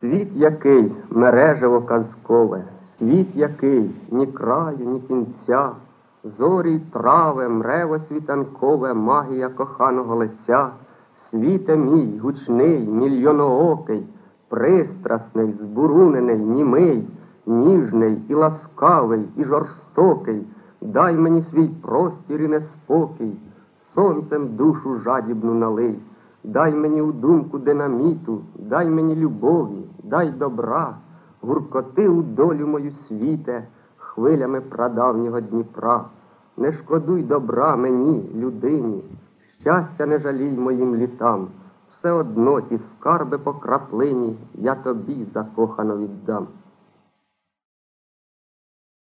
Світ який мережево казкове, світ який ні краю, ні кінця, зорі й трави, мрево світанкове, магія коханого лиця, світе мій, гучний, мільйоноокий, пристрасний, збурунений, німий, ніжний і ласкавий, і жорстокий, дай мені свій простір і неспокій, сонцем душу жадібну налий. Дай мені у думку динаміту, дай мені любові, дай добра, гуркоти у долю мою світе, хвилями прадавнього Дніпра. Не шкодуй добра мені, людині, щастя не жалій моїм літам. Все одно ті скарби по краплині я тобі закохано віддам.